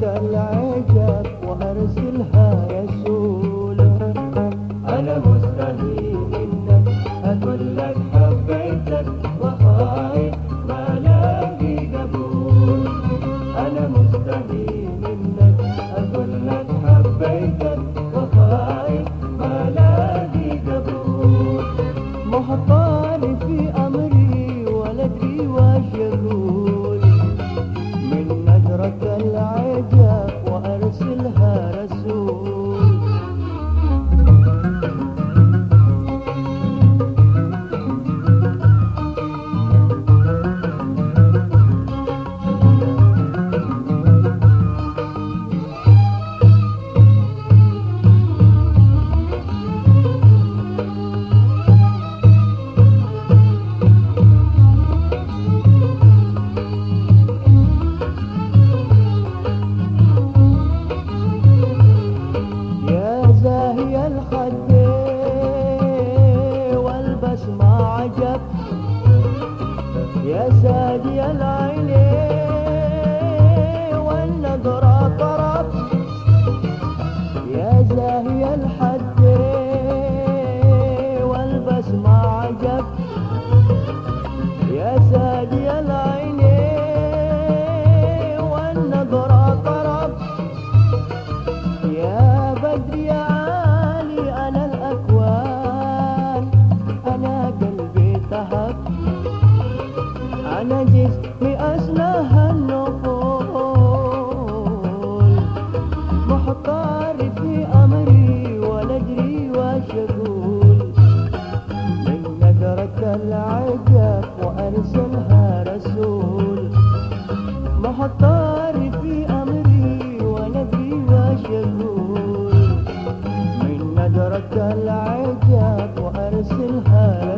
चला عجب. يا سادي العينين. يرسلها رسول. ما حضر في أمري وأنا في مشغول من نظرة العجب وأرسلها رسول